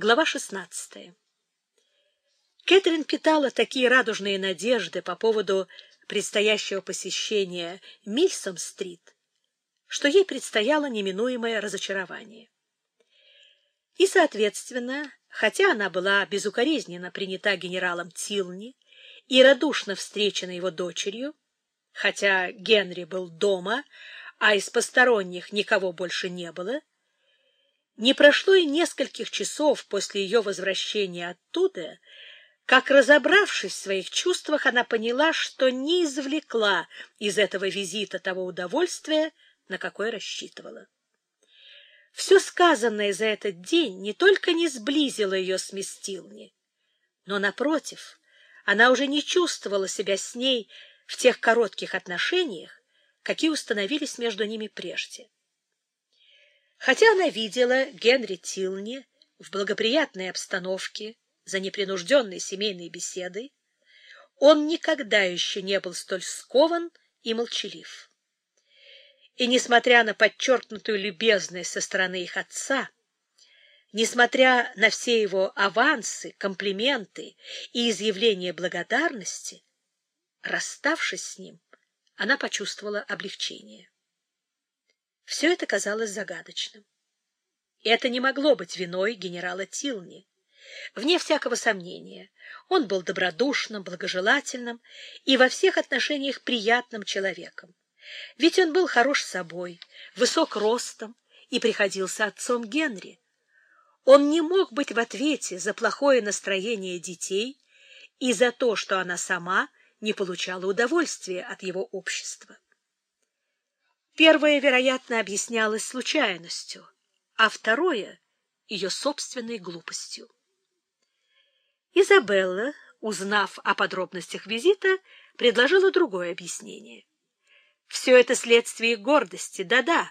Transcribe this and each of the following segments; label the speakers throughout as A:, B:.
A: Глава 16. Кэтрин питала такие радужные надежды по поводу предстоящего посещения Мильсом-стрит, что ей предстояло неминуемое разочарование. И, соответственно, хотя она была безукоризненно принята генералом Тилни и радушно встречена его дочерью, хотя Генри был дома, а из посторонних никого больше не было, не прошло и нескольких часов после ее возвращения оттуда, как, разобравшись в своих чувствах, она поняла, что не извлекла из этого визита того удовольствия, на какое рассчитывала. Все сказанное за этот день не только не сблизило ее с Местилни, но, напротив, она уже не чувствовала себя с ней в тех коротких отношениях, какие установились между ними прежде. Хотя она видела Генри Тилни в благоприятной обстановке, за непринужденной семейной беседой, он никогда еще не был столь скован и молчалив. И, несмотря на подчеркнутую любезность со стороны их отца, несмотря на все его авансы, комплименты и изъявления благодарности, расставшись с ним, она почувствовала облегчение. Все это казалось загадочным. Это не могло быть виной генерала Тилни. Вне всякого сомнения, он был добродушным, благожелательным и во всех отношениях приятным человеком. Ведь он был хорош собой, высок ростом и приходился отцом Генри. Он не мог быть в ответе за плохое настроение детей и за то, что она сама не получала удовольствия от его общества. Первое, вероятно, объяснялось случайностью, а второе — ее собственной глупостью. Изабелла, узнав о подробностях визита, предложила другое объяснение. Все это следствие гордости, да-да,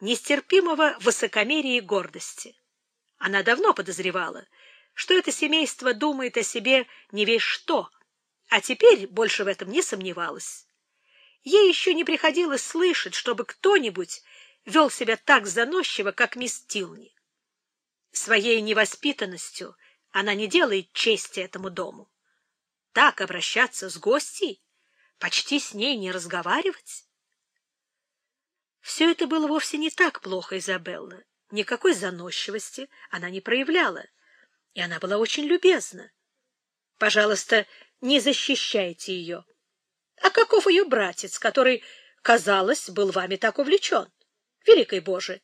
A: нестерпимого высокомерия и гордости. Она давно подозревала, что это семейство думает о себе не весь что, а теперь больше в этом не сомневалась. Ей еще не приходилось слышать, чтобы кто-нибудь вел себя так заносчиво, как мисс Тилни. Своей невоспитанностью она не делает чести этому дому. Так обращаться с гостьей, почти с ней не разговаривать. Все это было вовсе не так плохо, Изабелла. Никакой заносчивости она не проявляла, и она была очень любезна. Пожалуйста, не защищайте ее. А каков ее братец, который, казалось, был вами так увлечен? Великой Боже!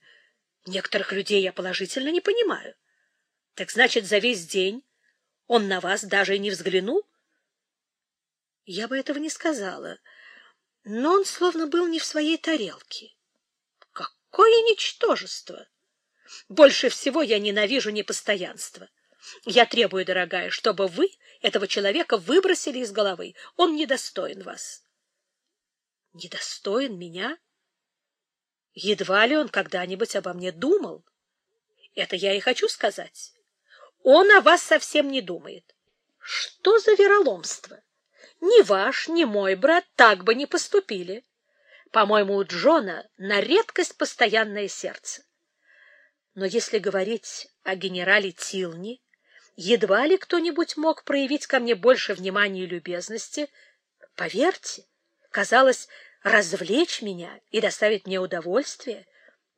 A: Некоторых людей я положительно не понимаю. Так значит, за весь день он на вас даже и не взглянул? Я бы этого не сказала, но он словно был не в своей тарелке. Какое ничтожество! Больше всего я ненавижу непостоянство. Я требую, дорогая, чтобы вы этого человека выбросили из головы. Он недостоин вас. Недостоин меня? Едва ли он когда-нибудь обо мне думал. Это я и хочу сказать. Он о вас совсем не думает. Что за вероломство? Ни ваш, ни мой брат так бы не поступили. По-моему, у Джона на редкость постоянное сердце. Но если говорить о генерале Тилни, едва ли кто-нибудь мог проявить ко мне больше внимания и любезности. Поверьте, казалось, развлечь меня и доставить мне удовольствие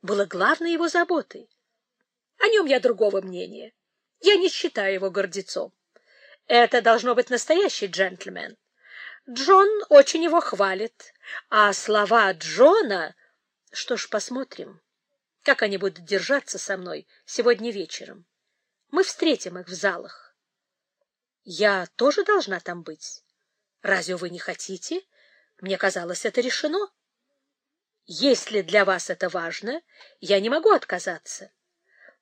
A: было главной его заботой. О нем я другого мнения. Я не считаю его гордецом. Это должно быть настоящий джентльмен. Джон очень его хвалит, а слова Джона... Что ж, посмотрим, как они будут держаться со мной сегодня вечером. Мы встретим их в залах. Я тоже должна там быть. Разве вы не хотите? Мне казалось, это решено. Если для вас это важно, я не могу отказаться.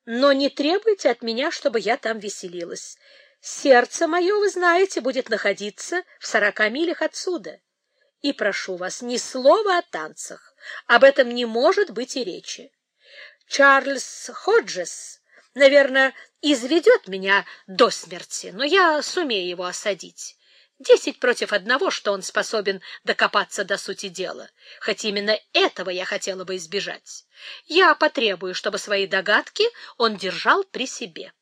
A: Но не требуйте от меня, чтобы я там веселилась. Сердце мое, вы знаете, будет находиться в сорока милях отсюда. И прошу вас, ни слова о танцах. Об этом не может быть и речи. Чарльз Ходжес наверное, изведет меня до смерти, но я сумею его осадить. Десять против одного, что он способен докопаться до сути дела, хоть именно этого я хотела бы избежать. Я потребую, чтобы свои догадки он держал при себе.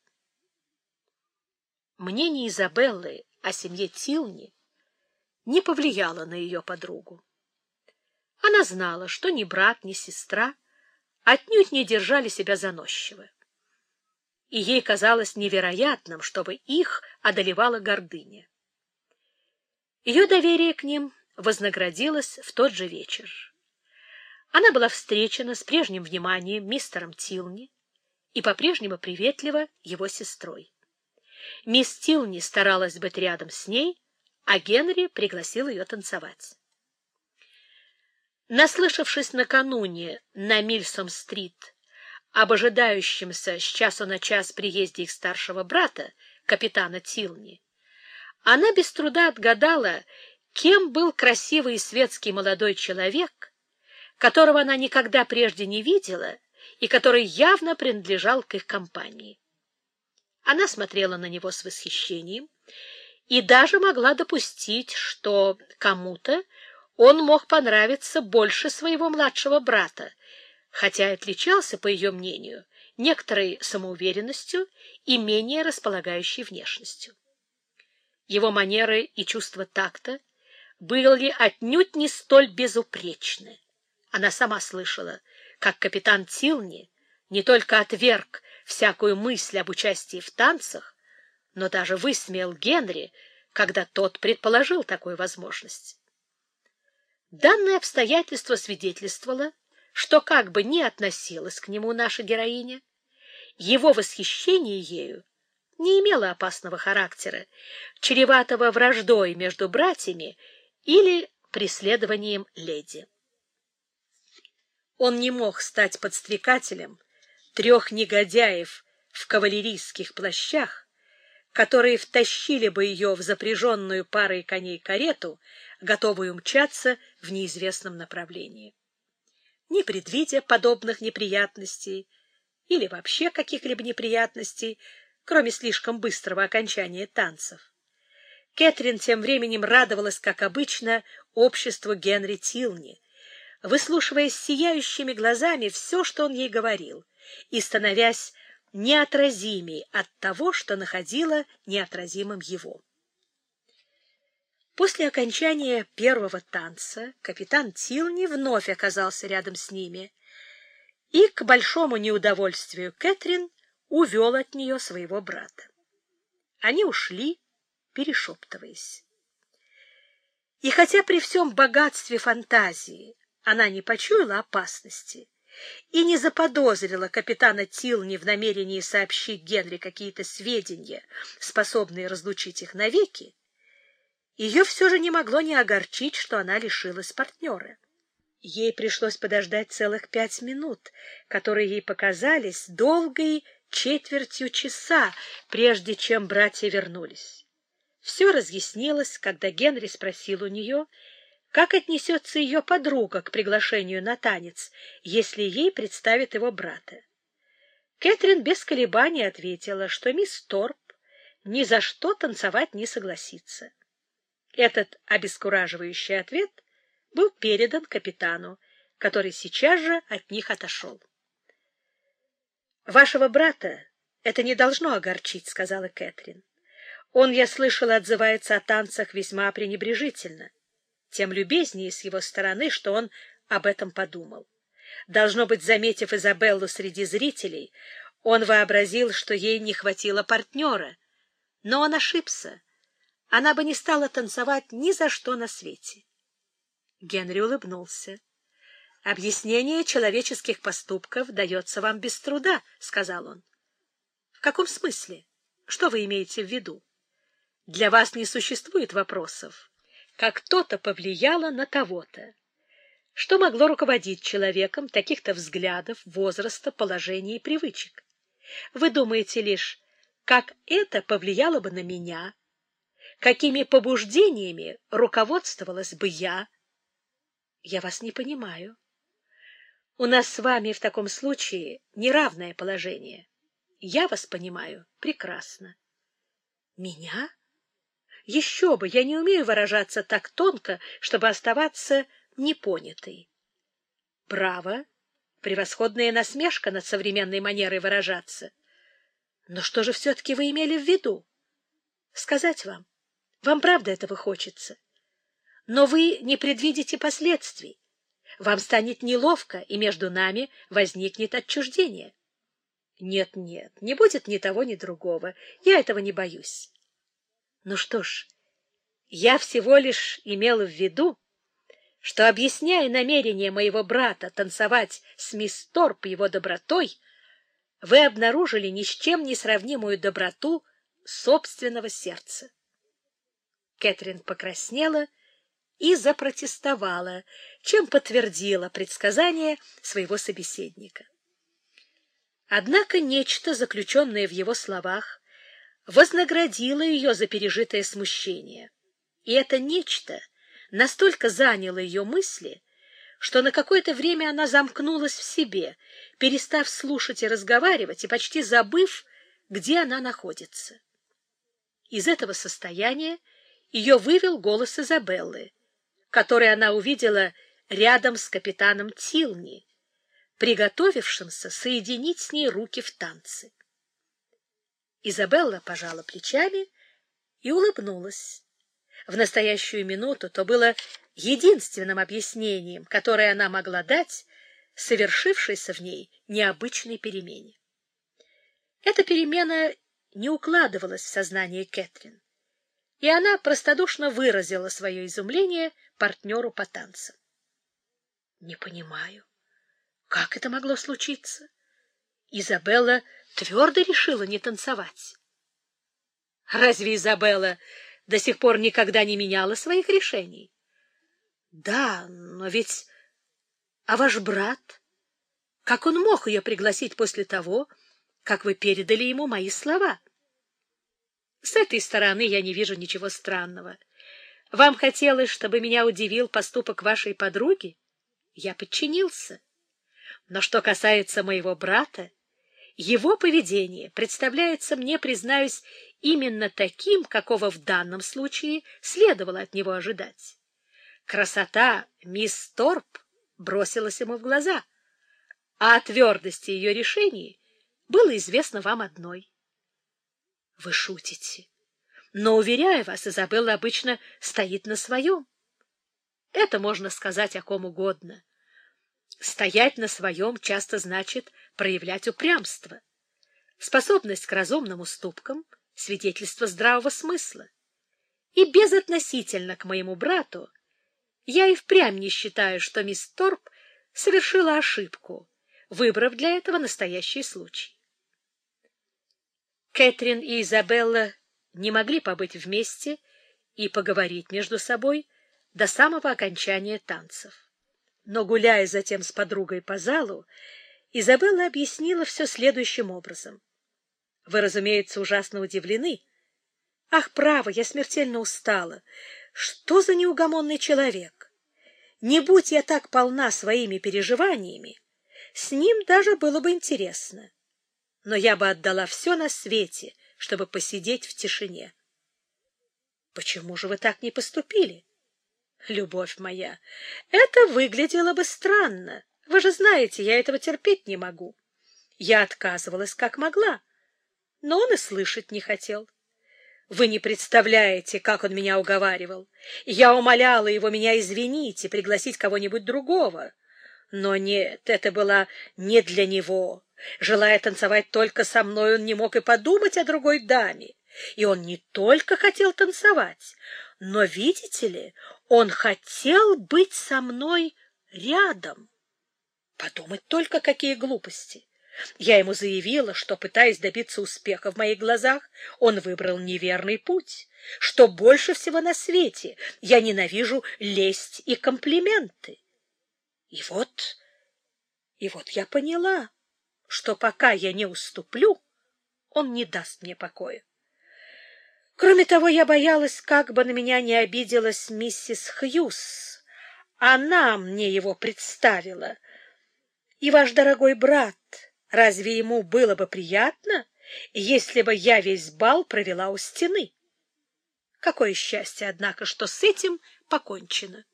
A: Мнение Изабеллы о семье Тилни не повлияло на ее подругу. Она знала, что ни брат, ни сестра отнюдь не держали себя заносчиво. И ей казалось невероятным, чтобы их одолевала гордыня. Ее доверие к ним вознаградилось в тот же вечер. Она была встречена с прежним вниманием мистером Тилни и по-прежнему приветлива его сестрой. Мисс Тилни старалась быть рядом с ней, а Генри пригласил ее танцевать. Наслышавшись накануне на Мильсом-стрит об ожидающемся с часу на час приезде их старшего брата, капитана Тилни, она без труда отгадала, кем был красивый и светский молодой человек, которого она никогда прежде не видела и который явно принадлежал к их компании. Она смотрела на него с восхищением и даже могла допустить, что кому-то он мог понравиться больше своего младшего брата, хотя отличался, по ее мнению, некоторой самоуверенностью и менее располагающей внешностью. Его манеры и чувство такта были отнюдь не столь безупречны. Она сама слышала, как капитан Тилни не только отверг всякую мысль об участии в танцах, но даже высмеял Генри, когда тот предположил такую возможность. Данное обстоятельство свидетельствовало, что как бы ни относилась к нему наша героиня, его восхищение ею не имело опасного характера, чреватого враждой между братьями или преследованием леди. Он не мог стать подстрекателем трех негодяев в кавалерийских плащах, которые втащили бы ее в запряженную парой коней карету, готовую мчаться в неизвестном направлении. Не предвидя подобных неприятностей или вообще каких-либо неприятностей, кроме слишком быстрого окончания танцев, Кэтрин тем временем радовалась, как обычно, обществу Генри Тилни, выслушивая с сияющими глазами все, что он ей говорил, и становясь неотразимей от того, что находило неотразимым его. После окончания первого танца капитан Тилни вновь оказался рядом с ними и, к большому неудовольствию Кэтрин, увел от нее своего брата. Они ушли, перешептываясь. И хотя при всем богатстве фантазии она не почуяла опасности и не заподозрила капитана Тилни в намерении сообщить Генри какие-то сведения, способные разлучить их навеки, ее все же не могло не огорчить, что она лишилась партнера. Ей пришлось подождать целых пять минут, которые ей показались долгой четвертью часа, прежде чем братья вернулись. Все разъяснилось, когда Генри спросил у нее, как отнесется ее подруга к приглашению на танец, если ей представят его брата. Кэтрин без колебаний ответила, что мисс Торп ни за что танцевать не согласится. Этот обескураживающий ответ был передан капитану, который сейчас же от них отошел. — Вашего брата это не должно огорчить, — сказала Кэтрин. Он, я слышала, отзывается о танцах весьма пренебрежительно. Тем любезнее с его стороны, что он об этом подумал. Должно быть, заметив Изабеллу среди зрителей, он вообразил, что ей не хватило партнера. Но он ошибся она бы не стала танцевать ни за что на свете. Генри улыбнулся. — Объяснение человеческих поступков дается вам без труда, — сказал он. — В каком смысле? Что вы имеете в виду? Для вас не существует вопросов. Как кто-то повлияло на того-то. Что могло руководить человеком таких-то взглядов, возраста, положения и привычек? Вы думаете лишь, как это повлияло бы на меня, какими побуждениями руководствовалась бы я? Я вас не понимаю. У нас с вами в таком случае неравное положение. Я вас понимаю прекрасно. Меня? Еще бы, я не умею выражаться так тонко, чтобы оставаться непонятой. Право, превосходная насмешка над современной манерой выражаться. Но что же все-таки вы имели в виду? сказать вам, вам правда этого хочется. Но вы не предвидите последствий. Вам станет неловко, и между нами возникнет отчуждение. Нет, нет, не будет ни того, ни другого. Я этого не боюсь. Ну что ж, я всего лишь имела в виду, что, объясняя намерение моего брата танцевать с мисс Торп его добротой, вы обнаружили ни с чем не сравнимую доброту собственного сердца. Кэтрин покраснела и запротестовала, чем подтвердила предсказание своего собеседника. Однако нечто, заключенное в его словах, вознаградило ее за пережитое смущение. И это нечто настолько заняло ее мысли, что на какое-то время она замкнулась в себе, перестав слушать и разговаривать, и почти забыв, где она находится. Из этого состояния ее вывел голос Изабеллы, который она увидела рядом с капитаном Тилни, приготовившимся соединить с ней руки в танце. Изабелла пожала плечами и улыбнулась. В настоящую минуту то было единственным объяснением, которое она могла дать совершившейся в ней необычной перемене. Эта перемена не укладывалась в сознание Кэтрин, и она простодушно выразила свое изумление партнеру по танцам. — Не понимаю, как это могло случиться? Изабелла твердо решила не танцевать. Разве Изабелла до сих пор никогда не меняла своих решений? Да, но ведь... А ваш брат? Как он мог ее пригласить после того, как вы передали ему мои слова? С этой стороны я не вижу ничего странного. Вам хотелось, чтобы меня удивил поступок вашей подруги? Я подчинился. Но что касается моего брата, его поведение представляется мне, признаюсь, именно таким, какого в данном случае следовало от него ожидать. Красота мисс Торп бросилась ему в глаза, а о твердости ее решений было известно вам одной. Вы шутите, но, уверяю вас, Изабелла обычно стоит на своем. Это можно сказать о ком угодно. Стоять на своем часто значит проявлять упрямство. Способность к разумным уступкам — свидетельство здравого смысла. И безотносительно к моему брату, я и впрямь не считаю, что мисс Торп совершила ошибку, выбрав для этого настоящий случай. Кэтрин и Изабелла не могли побыть вместе и поговорить между собой до самого окончания танцев. Но, гуляя затем с подругой по залу, Изабелла объяснила все следующим образом. Вы, разумеется, ужасно удивлены. Ах, право, я смертельно устала. Что за неугомонный человек? Не будь я так полна своими переживаниями, с ним даже было бы интересно. Но я бы отдала все на свете, чтобы посидеть в тишине. Почему же вы так не поступили? Любовь моя, это выглядело бы странно. Вы же знаете, я этого терпеть не могу. Я отказывалась как могла, но он и слышать не хотел. Вы не представляете, как он меня уговаривал. Я умоляла его меня извинить и пригласить кого-нибудь другого. Но нет, это было не для него. Желая танцевать только со мной, он не мог и подумать о другой даме. И он не только хотел танцевать, но, видите ли, он хотел быть со мной рядом. Подумать только, какие глупости! Я ему заявила, что, пытаясь добиться успеха в моих глазах, он выбрал неверный путь, что больше всего на свете я ненавижу лесть и комплименты. И вот, и вот я поняла, что пока я не уступлю, он не даст мне покоя. Кроме того, я боялась, как бы на меня не обиделась миссис Хьюз. Она мне его представила. И ваш дорогой брат, разве ему было бы приятно, если бы я весь бал провела у стены? Какое счастье, однако, что с этим покончено.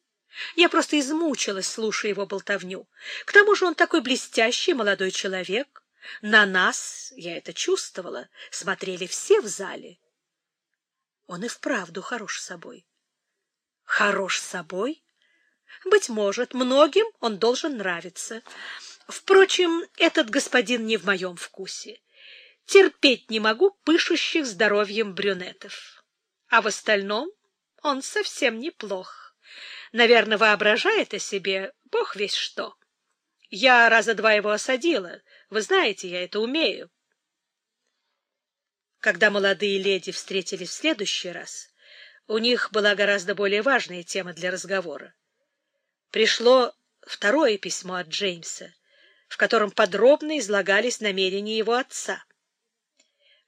A: Я просто измучилась, слушая его болтовню. К тому же он такой блестящий молодой человек. На нас, я это чувствовала, смотрели все в зале. Он и вправду хорош собой. Хорош собой? Быть может, многим он должен нравиться. Впрочем, этот господин не в моем вкусе. Терпеть не могу пышущих здоровьем брюнетов. А в остальном он совсем неплох. Наверное, воображает о себе бог весь что. Я раза два его осадила. Вы знаете, я это умею. Когда молодые леди встретились в следующий раз, у них была гораздо более важная тема для разговора. Пришло второе письмо от Джеймса, в котором подробно излагались намерения его отца.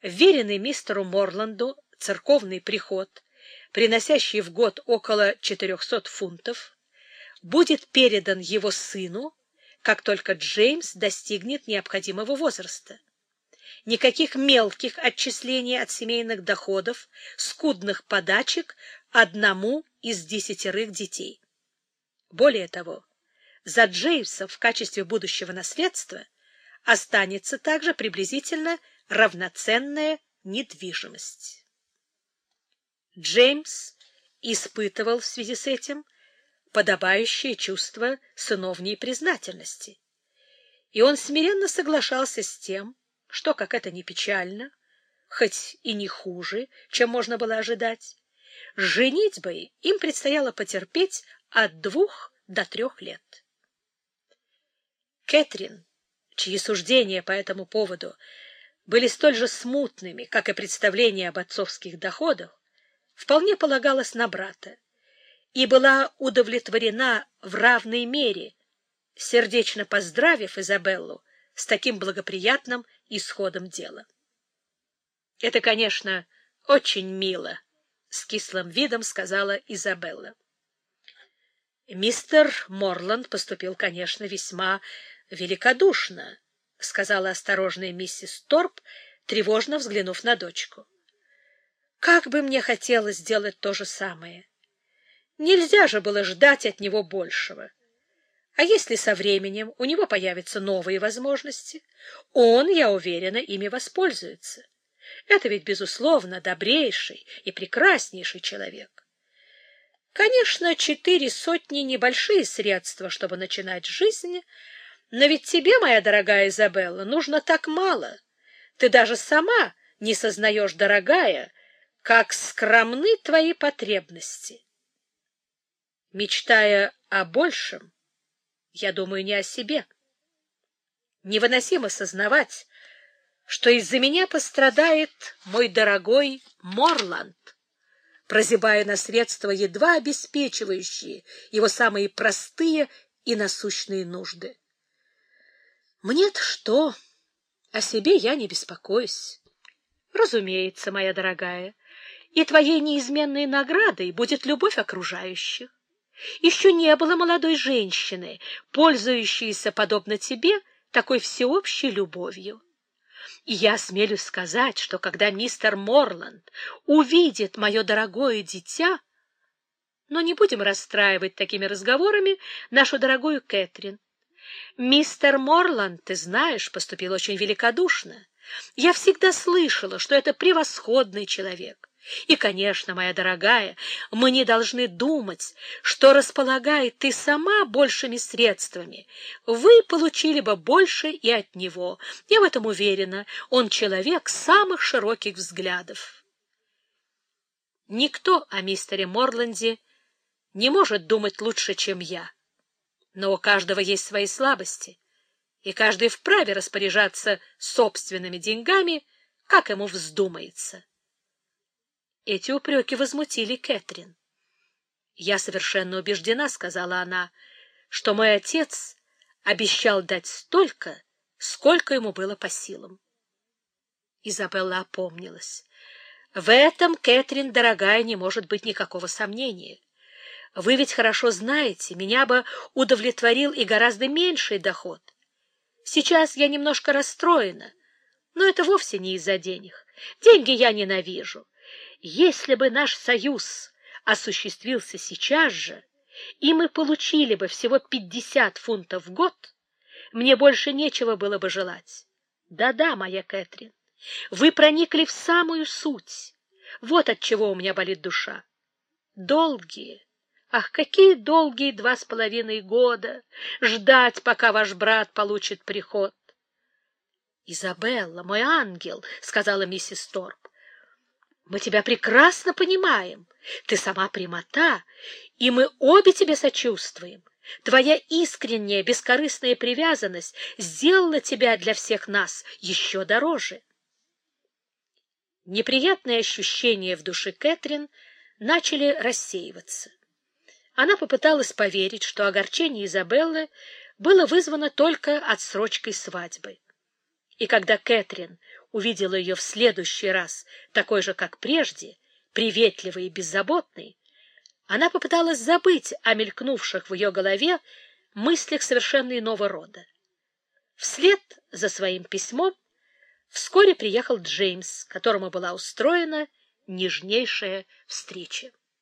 A: Веренный мистеру Морланду церковный приход, приносящий в год около 400 фунтов, будет передан его сыну, как только Джеймс достигнет необходимого возраста никаких мелких отчислений от семейных доходов, скудных подачек одному из десятерых детей. Более того, за Джеймса в качестве будущего наследства останется также приблизительно равноценная недвижимость. Джеймс испытывал в связи с этим подобающее чувство сыновней признательности, и он смиренно соглашался с тем, что, как это не печально, хоть и не хуже, чем можно было ожидать, женитьбой им предстояло потерпеть от двух до трех лет. Кэтрин, чьи суждения по этому поводу были столь же смутными, как и представления об отцовских доходах, вполне полагалась на брата и была удовлетворена в равной мере, сердечно поздравив Изабеллу с таким благоприятным исходом дела. Это, конечно, очень мило, с кислым видом сказала Изабелла. Мистер Морланд поступил, конечно, весьма великодушно, сказала осторожная миссис Торп, тревожно взглянув на дочку. Как бы мне хотелось сделать то же самое. Нельзя же было ждать от него большего. А если со временем у него появятся новые возможности, он, я уверена, ими воспользуется. Это ведь, безусловно, добрейший и прекраснейший человек. Конечно, четыре сотни — небольшие средства, чтобы начинать жизнь, но ведь тебе, моя дорогая Изабелла, нужно так мало. Ты даже сама не сознаешь, дорогая, как скромны твои потребности. Мечтая о большем, я думаю не о себе. Невыносимо сознавать, что из-за меня пострадает мой дорогой Морланд, прозябая на средства, едва обеспечивающие его самые простые и насущные нужды. Мне-то что? О себе я не беспокоюсь. Разумеется, моя дорогая, и твоей неизменной наградой будет любовь окружающих. Еще не было молодой женщины, пользующейся, подобно тебе, такой всеобщей любовью. И я смелюсь сказать, что когда мистер Морланд увидит мое дорогое дитя, но не будем расстраивать такими разговорами нашу дорогую Кэтрин. Мистер Морланд, ты знаешь, поступил очень великодушно. Я всегда слышала, что это превосходный человек. И, конечно, моя дорогая, мы не должны думать, что, располагает ты сама большими средствами, вы получили бы больше и от него. Я в этом уверена, он человек самых широких взглядов. Никто о мистере Морланде не может думать лучше, чем я. Но у каждого есть свои слабости, и каждый вправе распоряжаться собственными деньгами, как ему вздумается. Эти упреки возмутили Кэтрин. «Я совершенно убеждена», — сказала она, — «что мой отец обещал дать столько, сколько ему было по силам». Изабелла опомнилась. «В этом, Кэтрин, дорогая, не может быть никакого сомнения. Вы ведь хорошо знаете, меня бы удовлетворил и гораздо меньший доход. Сейчас я немножко расстроена, но это вовсе не из-за денег. Деньги я ненавижу. Если бы наш союз осуществился сейчас же, и мы получили бы всего пятьдесят фунтов в год, мне больше нечего было бы желать. Да-да, моя Кэтрин, вы проникли в самую суть. Вот от чего у меня болит душа. Долгие, ах, какие долгие два с половиной года ждать, пока ваш брат получит приход. — Изабелла, мой ангел, — сказала миссис Торп, — мы тебя прекрасно понимаем. Ты сама прямота, и мы обе тебе сочувствуем. Твоя искренняя, бескорыстная привязанность сделала тебя для всех нас еще дороже. Неприятные ощущения в душе Кэтрин начали рассеиваться. Она попыталась поверить, что огорчение Изабеллы было вызвано только отсрочкой свадьбы. И когда Кэтрин увидела ее в следующий раз, такой же, как прежде, приветливой и беззаботной, она попыталась забыть о мелькнувших в ее голове мыслях совершенно иного рода. Вслед за своим письмом вскоре приехал Джеймс, которому была устроена нежнейшая встреча.